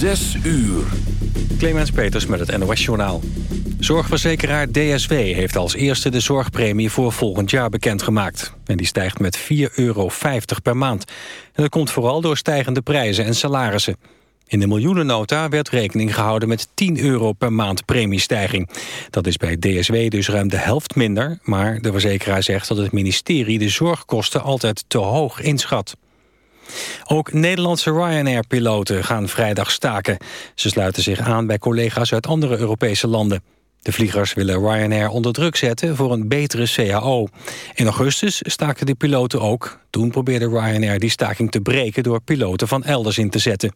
Zes uur. Clemens Peters met het NOS-journaal. Zorgverzekeraar DSW heeft als eerste de zorgpremie voor volgend jaar bekendgemaakt. En die stijgt met 4,50 euro per maand. En dat komt vooral door stijgende prijzen en salarissen. In de miljoenennota werd rekening gehouden met 10 euro per maand premiestijging. Dat is bij DSW dus ruim de helft minder... maar de verzekeraar zegt dat het ministerie de zorgkosten altijd te hoog inschat. Ook Nederlandse Ryanair-piloten gaan vrijdag staken. Ze sluiten zich aan bij collega's uit andere Europese landen. De vliegers willen Ryanair onder druk zetten voor een betere CAO. In augustus staken de piloten ook. Toen probeerde Ryanair die staking te breken door piloten van elders in te zetten.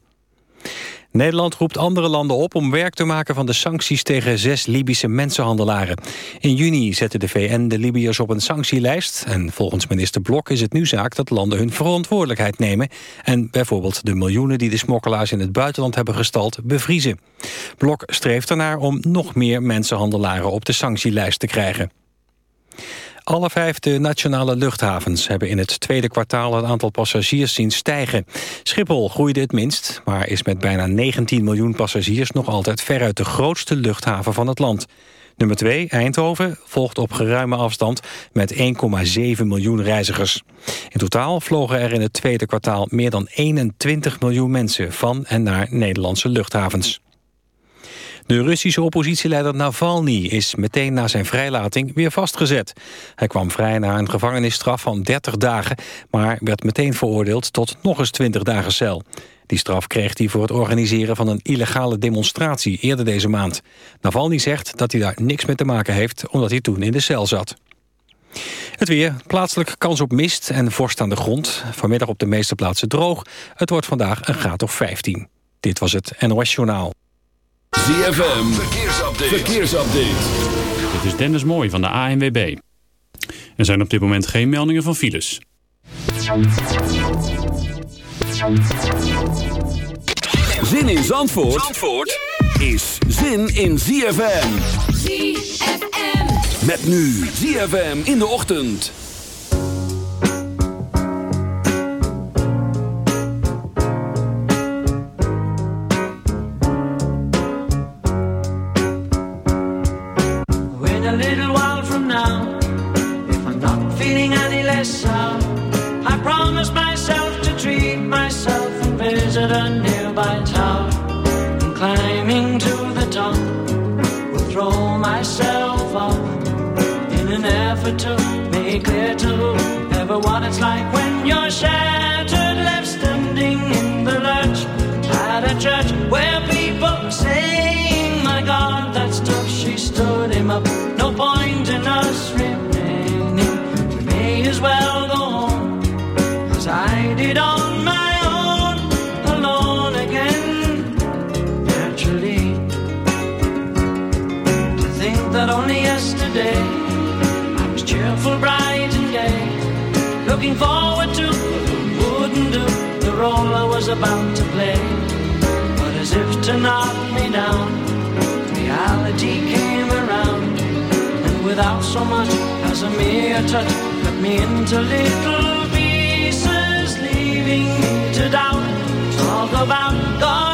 Nederland roept andere landen op om werk te maken van de sancties tegen zes Libische mensenhandelaren. In juni zette de VN de Libiërs op een sanctielijst en volgens minister Blok is het nu zaak dat landen hun verantwoordelijkheid nemen en bijvoorbeeld de miljoenen die de smokkelaars in het buitenland hebben gestald bevriezen. Blok streeft ernaar om nog meer mensenhandelaren op de sanctielijst te krijgen. Alle vijf de nationale luchthavens hebben in het tweede kwartaal het aantal passagiers zien stijgen. Schiphol groeide het minst, maar is met bijna 19 miljoen passagiers nog altijd veruit de grootste luchthaven van het land. Nummer 2, Eindhoven, volgt op geruime afstand met 1,7 miljoen reizigers. In totaal vlogen er in het tweede kwartaal meer dan 21 miljoen mensen van en naar Nederlandse luchthavens. De Russische oppositieleider Navalny is meteen na zijn vrijlating weer vastgezet. Hij kwam vrij na een gevangenisstraf van 30 dagen... maar werd meteen veroordeeld tot nog eens 20 dagen cel. Die straf kreeg hij voor het organiseren van een illegale demonstratie eerder deze maand. Navalny zegt dat hij daar niks mee te maken heeft... omdat hij toen in de cel zat. Het weer. Plaatselijk kans op mist en vorst aan de grond. Vanmiddag op de meeste plaatsen droog. Het wordt vandaag een graad of 15. Dit was het NOS Journaal. ZFM, verkeersupdate. verkeersupdate. Dit is Dennis Mooij van de ANWB. Er zijn op dit moment geen meldingen van files. Zin in Zandvoort, Zandvoort is zin in ZFM. ZFM. Met nu ZFM in de ochtend. I promise myself to treat myself and visit a nearby tower. And climbing to the top, will throw myself off in an effort to make clear to whoever what it's like when you're shattered, left standing in the lurch at a church where I on my own, alone again. Naturally, to think that only yesterday I was cheerful, bright, and gay, looking forward to wouldn't do the role I was about to play. But as if to knock me down, reality came around, and without so much as a mere touch let me into little leaving to doubt. Talk about God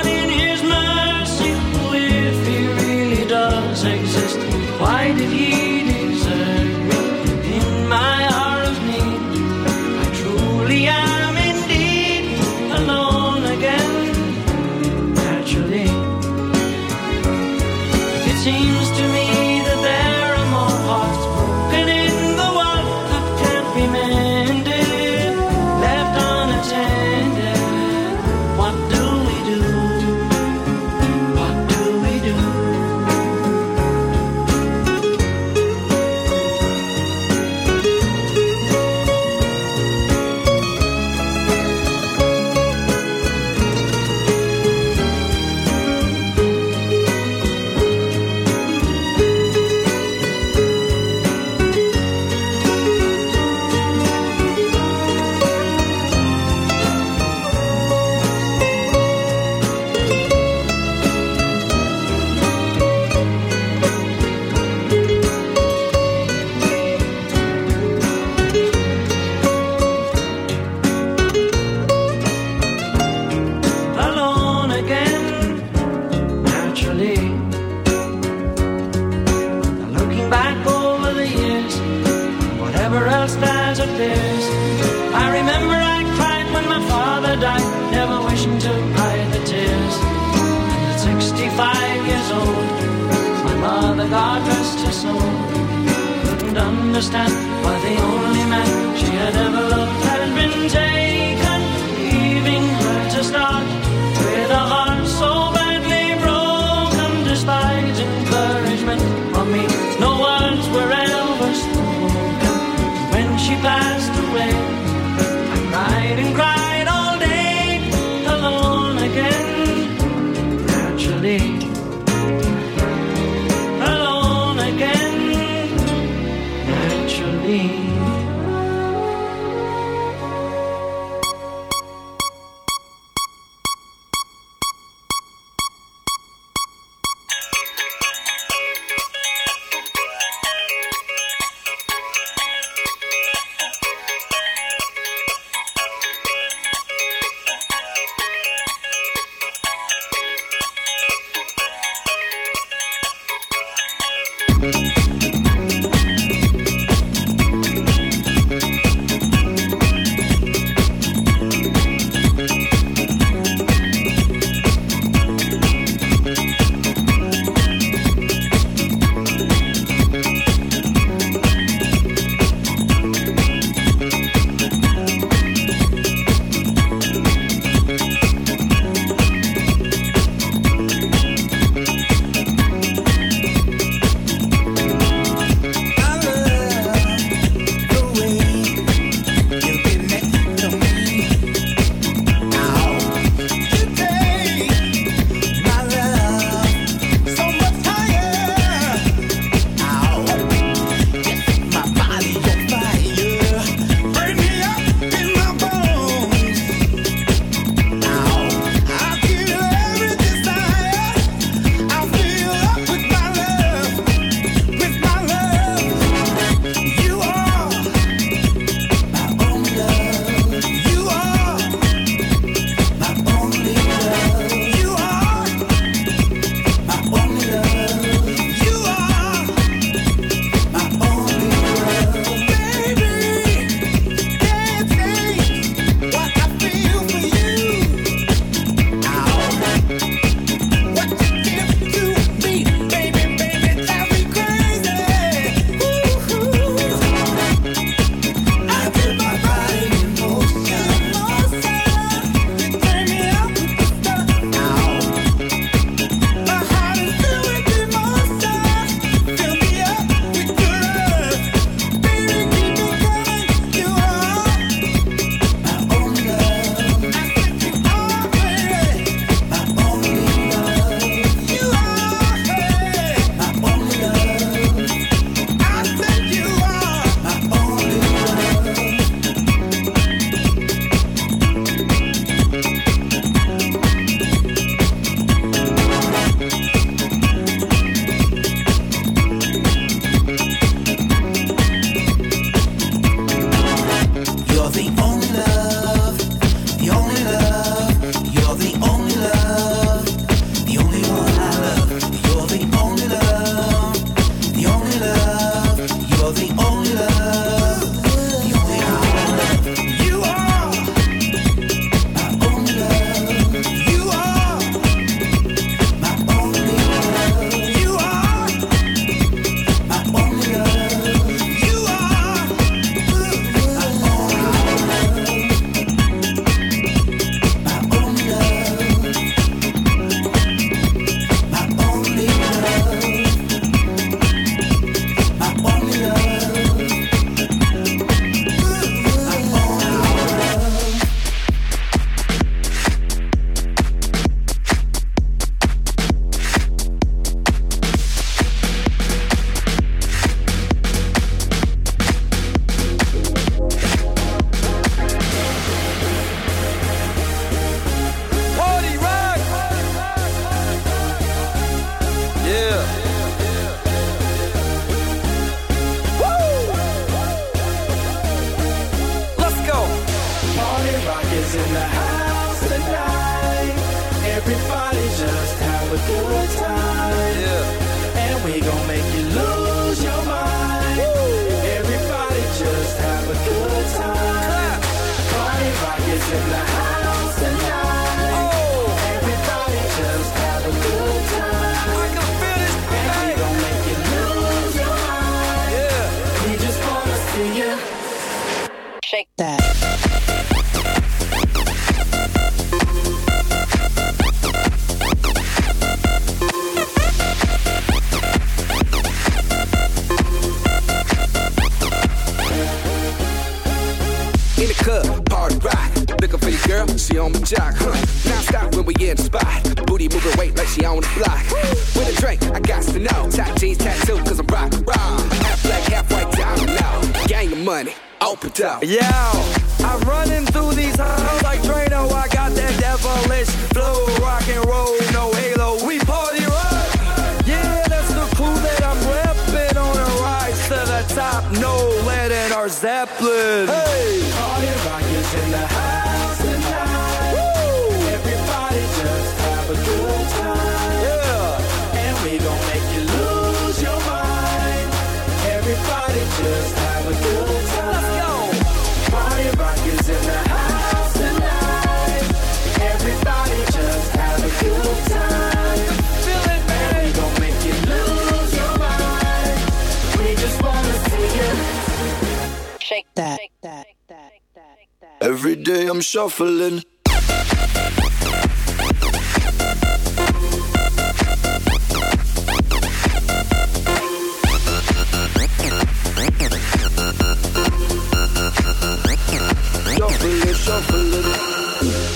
she passed away, day I'm shuffling.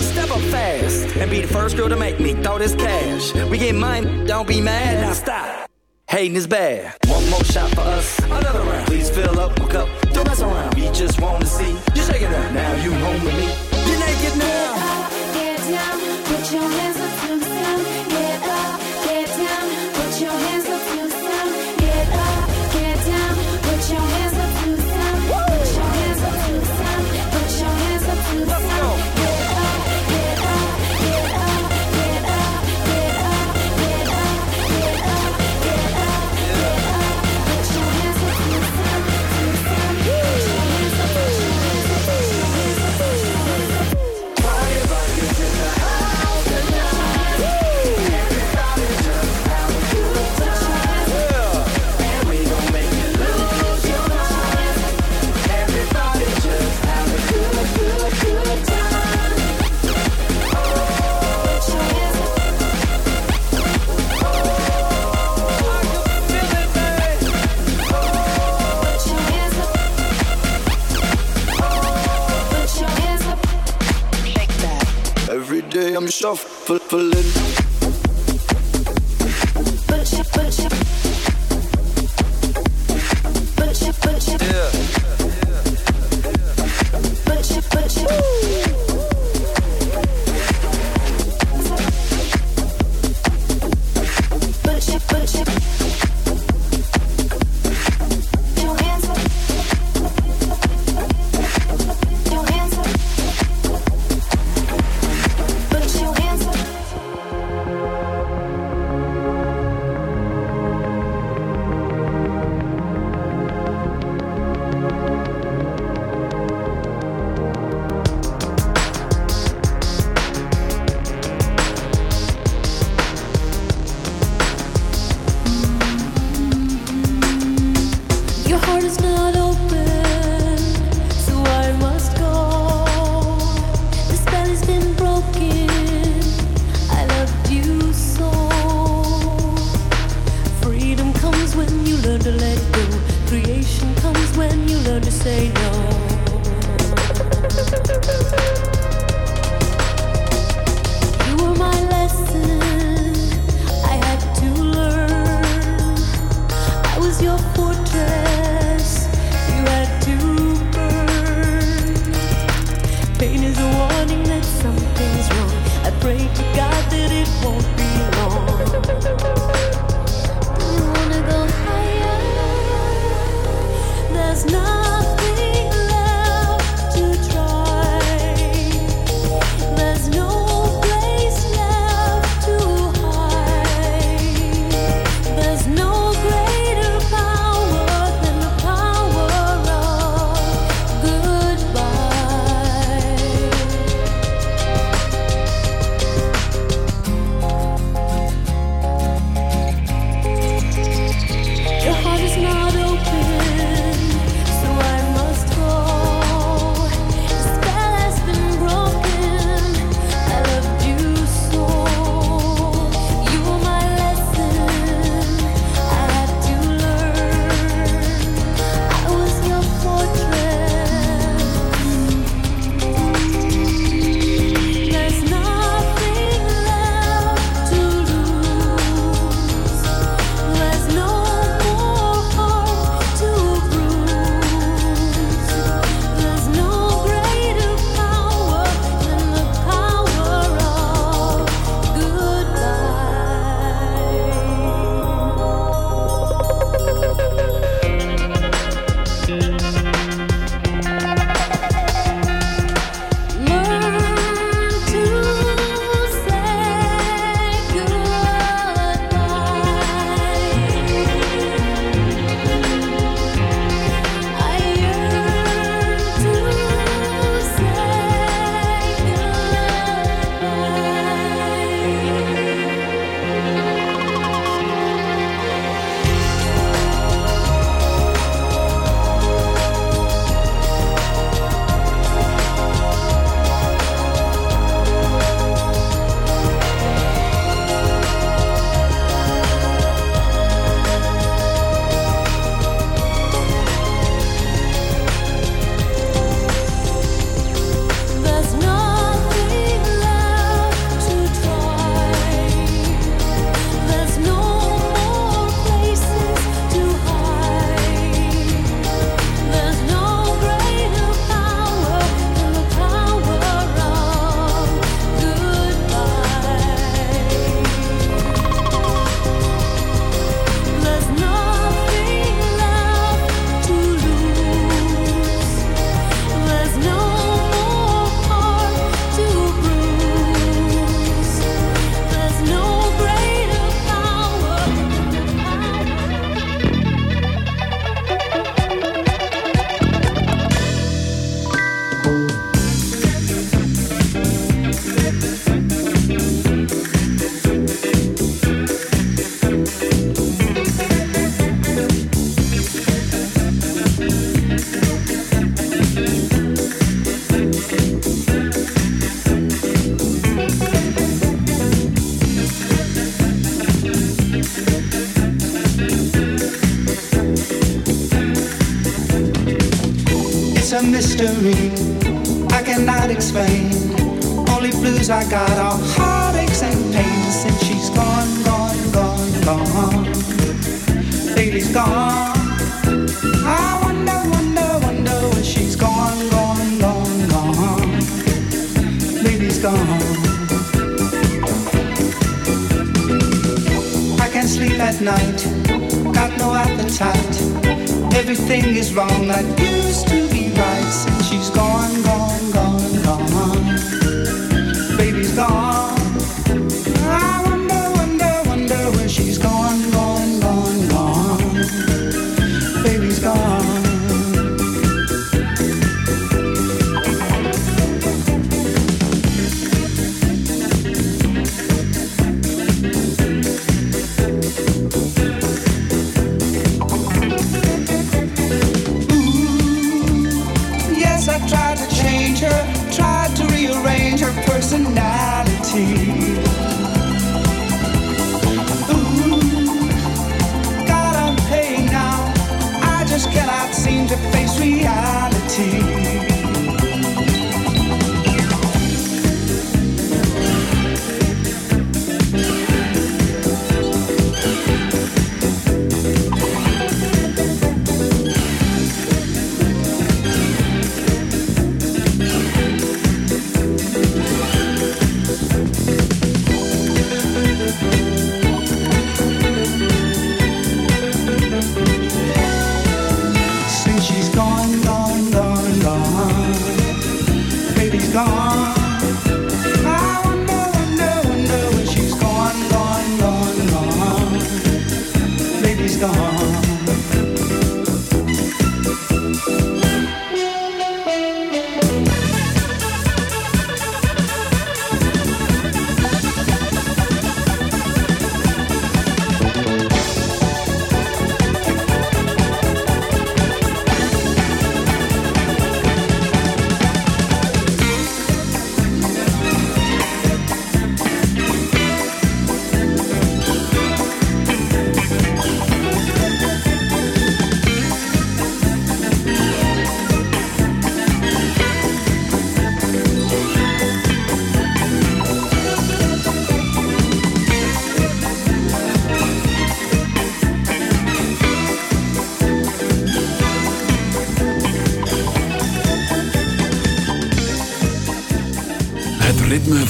Step up fast and be the first girl to make me throw this cash. We get mine, don't be mad, now stop. Hating is bad. One more shot for us, another round. Please fill up, my cup don't mess around. We just wanna see you shaking up. Now you home with me. You're naked now. Get up, down, put your hands. I'm shuffling. History.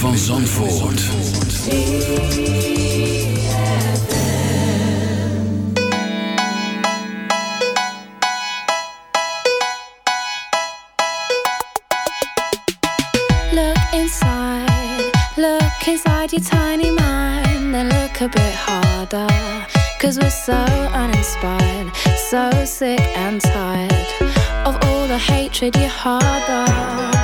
van Zandvoort. Look inside, look inside your tiny mind and look a bit harder. Cause we're so uninspired, so sick and tired of all the hatred you harbor.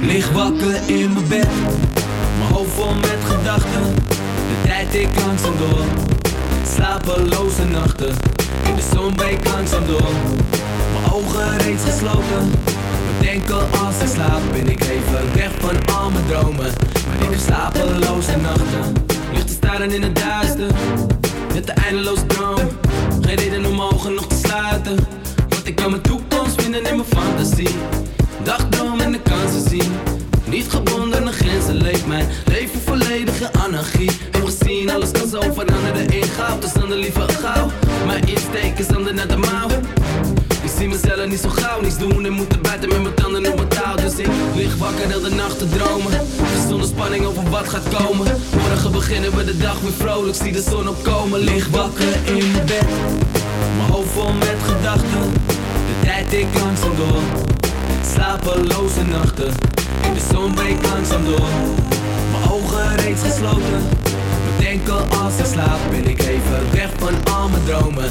Lig wakker in mijn bed, mijn hoofd vol met gedachten. De tijd ik langzaam door, slapeloze nachten. In de zon breekt langzaam door, mijn ogen reeds gesloten. Denk als ik slaap, ben ik even weg van al mijn dromen. Maar ik heb slapeloze nachten, lucht te staren in het duister met de eindeloos droom. Geen reden om ogen nog te sluiten, want ik kan mijn toekomst vinden in mijn fantasie. Dagdroom en de kansen zien, niet gebonden aan grenzen leeft mijn leven volledige anarchie. Heb gezien, alles kan zo veranderen in goud, dus dan de liever gauw. Mijn insteek is dan de net de mouw. Ik zie mezelf niet zo gauw, niets doen en moeten buiten met mijn tanden op mijn ik lig wakker heel de nacht te dromen. Zonder spanning over wat gaat komen. Morgen beginnen we de dag weer vrolijk Zie de zon opkomen. Lig wakker in bed. Mijn hoofd vol met gedachten. De tijd ik langzaam door. Slapeloze nachten. In de zon breekt langzaam door. Mijn ogen reeds gesloten. Bedenken als ik slaap Ben ik even weg van al mijn dromen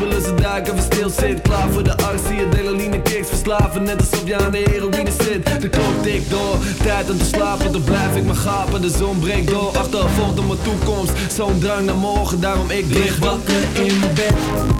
kiebelen, ze duiken, even stil Klaar voor de actie, adrenaline kicks Verslaven, net alsof je aan de heroïne zit. De klok tikt door, tijd om te slapen. Dan blijf ik maar gapen, de zon breekt door. Achtervolgt op mijn toekomst, zo'n drang naar morgen. Daarom ik Lig wakker in bed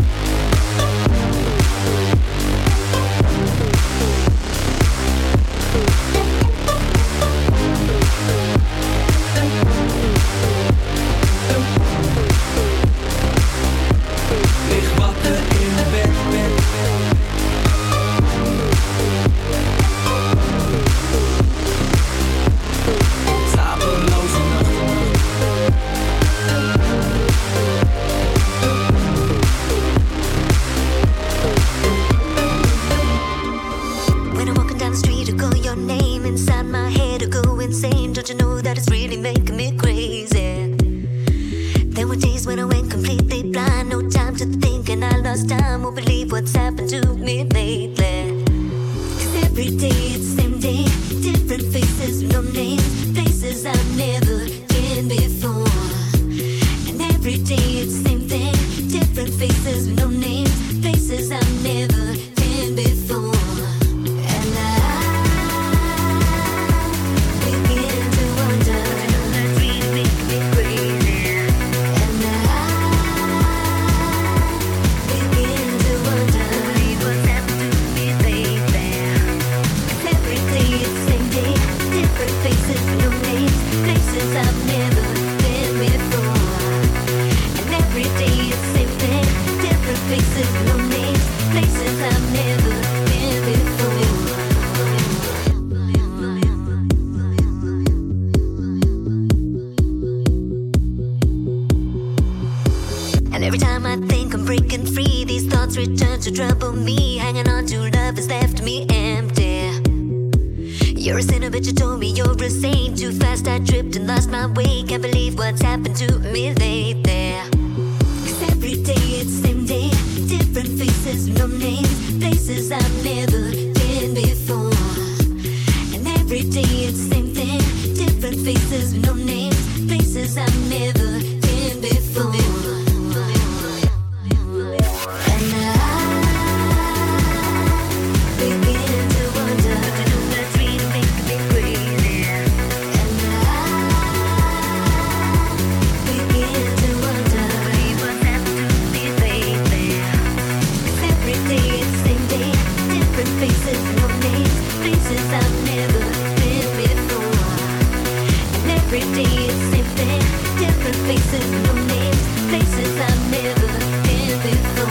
what's happened to me different faces, no names, faces I've never been before.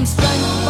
and spend